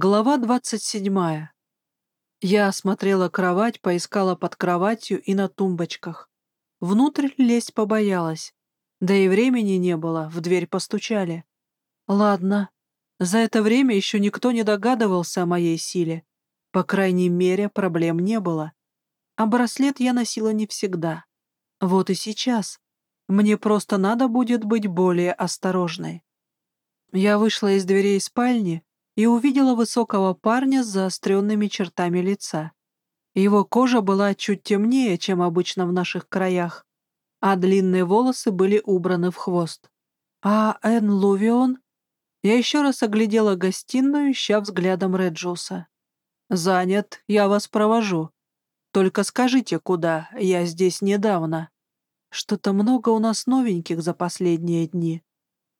Глава двадцать седьмая. Я осмотрела кровать, поискала под кроватью и на тумбочках. Внутрь лезть побоялась. Да и времени не было, в дверь постучали. Ладно. За это время еще никто не догадывался о моей силе. По крайней мере, проблем не было. А браслет я носила не всегда. Вот и сейчас. Мне просто надо будет быть более осторожной. Я вышла из дверей спальни, и увидела высокого парня с заостренными чертами лица. Его кожа была чуть темнее, чем обычно в наших краях, а длинные волосы были убраны в хвост. «А Энн Лувион?» Я еще раз оглядела гостиную, ища взглядом Реджуса. «Занят, я вас провожу. Только скажите, куда, я здесь недавно. Что-то много у нас новеньких за последние дни.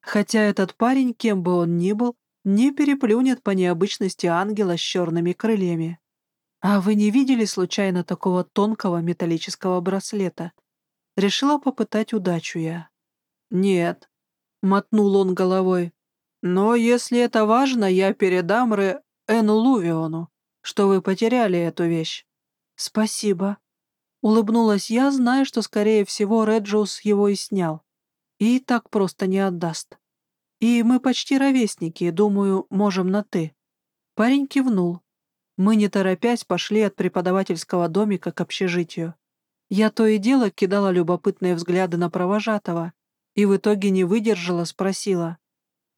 Хотя этот парень, кем бы он ни был, не переплюнет по необычности ангела с черными крыльями. А вы не видели случайно такого тонкого металлического браслета? Решила попытать удачу я. Нет, мотнул он головой. Но если это важно, я передам Ре Эну Лувиону, что вы потеряли эту вещь. Спасибо. Улыбнулась я, зная, что, скорее всего, Реджоус его и снял. И так просто не отдаст. И мы почти ровесники, думаю, можем на «ты». Парень кивнул. Мы, не торопясь, пошли от преподавательского домика к общежитию. Я то и дело кидала любопытные взгляды на провожатого и в итоге не выдержала, спросила.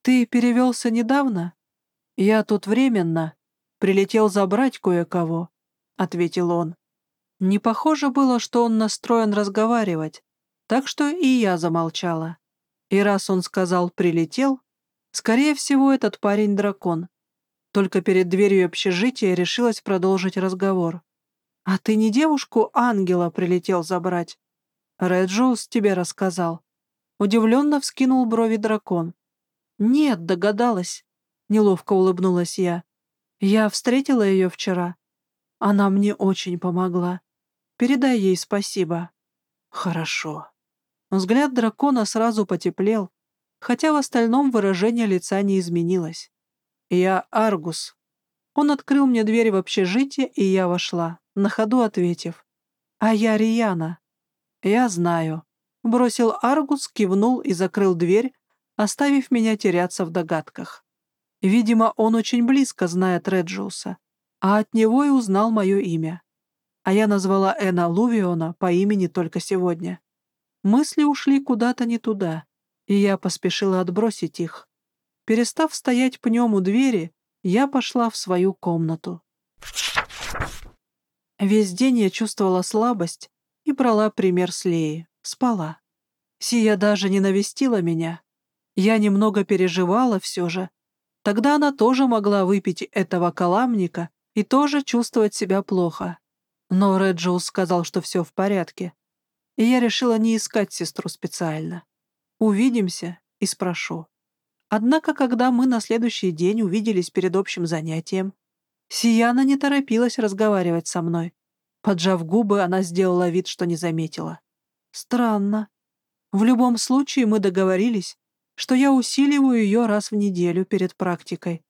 «Ты перевелся недавно?» «Я тут временно. Прилетел забрать кое-кого», — ответил он. Не похоже было, что он настроен разговаривать, так что и я замолчала. И раз он сказал «прилетел», скорее всего, этот парень дракон. Только перед дверью общежития решилась продолжить разговор. «А ты не девушку-ангела прилетел забрать?» «Реджоус тебе рассказал». Удивленно вскинул брови дракон. «Нет, догадалась», — неловко улыбнулась я. «Я встретила ее вчера. Она мне очень помогла. Передай ей спасибо». «Хорошо», Взгляд дракона сразу потеплел, хотя в остальном выражение лица не изменилось. «Я Аргус». Он открыл мне дверь в общежитие, и я вошла, на ходу ответив. «А я Рияна». «Я знаю». Бросил Аргус, кивнул и закрыл дверь, оставив меня теряться в догадках. Видимо, он очень близко знает Реджиуса, а от него и узнал мое имя. А я назвала Эна Лувиона по имени только сегодня. Мысли ушли куда-то не туда, и я поспешила отбросить их. Перестав стоять пнем у двери, я пошла в свою комнату. Весь день я чувствовала слабость и брала пример с Леи. Спала. Сия даже не навестила меня. Я немного переживала все же. Тогда она тоже могла выпить этого каламника и тоже чувствовать себя плохо. Но Реджиус сказал, что все в порядке и я решила не искать сестру специально. Увидимся и спрошу. Однако, когда мы на следующий день увиделись перед общим занятием, Сияна не торопилась разговаривать со мной. Поджав губы, она сделала вид, что не заметила. Странно. В любом случае мы договорились, что я усиливаю ее раз в неделю перед практикой,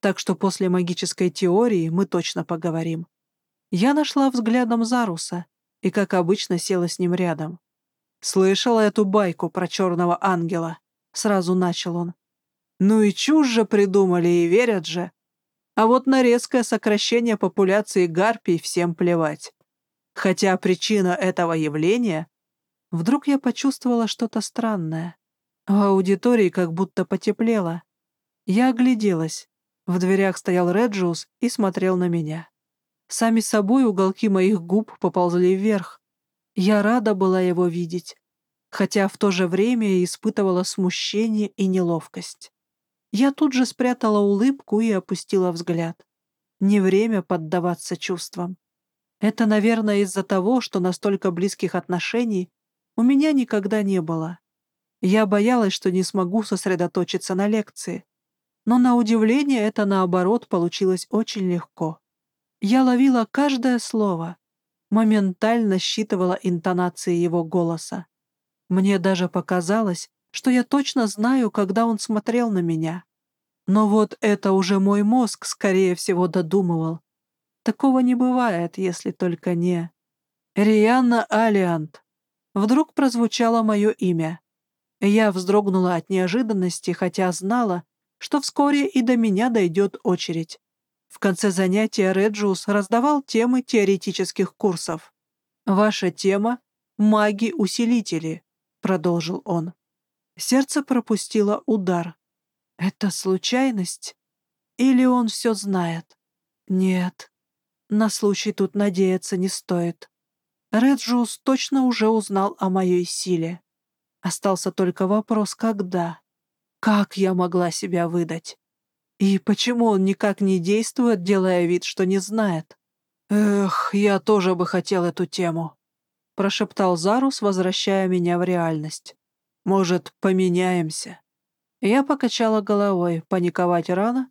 так что после магической теории мы точно поговорим. Я нашла взглядом Заруса и, как обычно, села с ним рядом. «Слышала эту байку про черного ангела?» — сразу начал он. «Ну и чушь же придумали, и верят же. А вот на резкое сокращение популяции гарпий всем плевать. Хотя причина этого явления... Вдруг я почувствовала что-то странное. В аудитории как будто потеплело. Я огляделась. В дверях стоял Реджиус и смотрел на меня. Сами собой уголки моих губ поползли вверх. Я рада была его видеть, хотя в то же время испытывала смущение и неловкость. Я тут же спрятала улыбку и опустила взгляд. Не время поддаваться чувствам. Это, наверное, из-за того, что настолько близких отношений у меня никогда не было. Я боялась, что не смогу сосредоточиться на лекции. Но на удивление это, наоборот, получилось очень легко. Я ловила каждое слово, моментально считывала интонации его голоса. Мне даже показалось, что я точно знаю, когда он смотрел на меня. Но вот это уже мой мозг, скорее всего, додумывал. Такого не бывает, если только не... Рианна Алиант. Вдруг прозвучало мое имя. Я вздрогнула от неожиданности, хотя знала, что вскоре и до меня дойдет очередь. В конце занятия Реджиус раздавал темы теоретических курсов. «Ваша тема — маги-усилители», — продолжил он. Сердце пропустило удар. «Это случайность? Или он все знает?» «Нет, на случай тут надеяться не стоит. Реджиус точно уже узнал о моей силе. Остался только вопрос, когда? Как я могла себя выдать? И почему он никак не действует, делая вид, что не знает? «Эх, я тоже бы хотел эту тему», — прошептал Зарус, возвращая меня в реальность. «Может, поменяемся?» Я покачала головой, паниковать рано.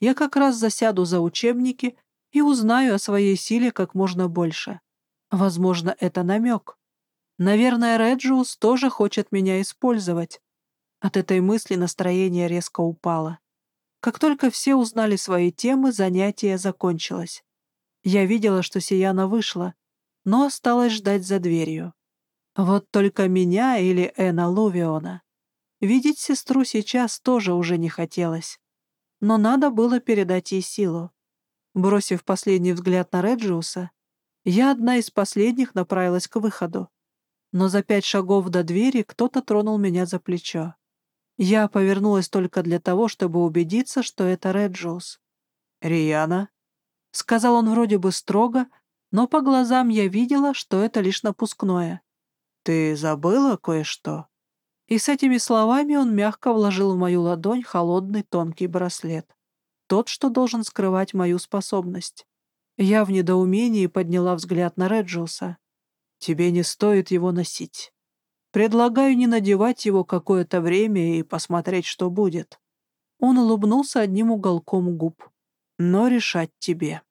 Я как раз засяду за учебники и узнаю о своей силе как можно больше. Возможно, это намек. Наверное, Реджиус тоже хочет меня использовать. От этой мысли настроение резко упало. Как только все узнали свои темы, занятие закончилось. Я видела, что Сияна вышла, но осталось ждать за дверью. Вот только меня или Эна Лувиона. Видеть сестру сейчас тоже уже не хотелось. Но надо было передать ей силу. Бросив последний взгляд на Реджиуса, я одна из последних направилась к выходу. Но за пять шагов до двери кто-то тронул меня за плечо. Я повернулась только для того, чтобы убедиться, что это Реджиус. «Риана?» — сказал он вроде бы строго, но по глазам я видела, что это лишь напускное. «Ты забыла кое-что?» И с этими словами он мягко вложил в мою ладонь холодный тонкий браслет. Тот, что должен скрывать мою способность. Я в недоумении подняла взгляд на Реджиуса. «Тебе не стоит его носить. Предлагаю не надевать его какое-то время и посмотреть, что будет». Он улыбнулся одним уголком губ. «Но решать тебе».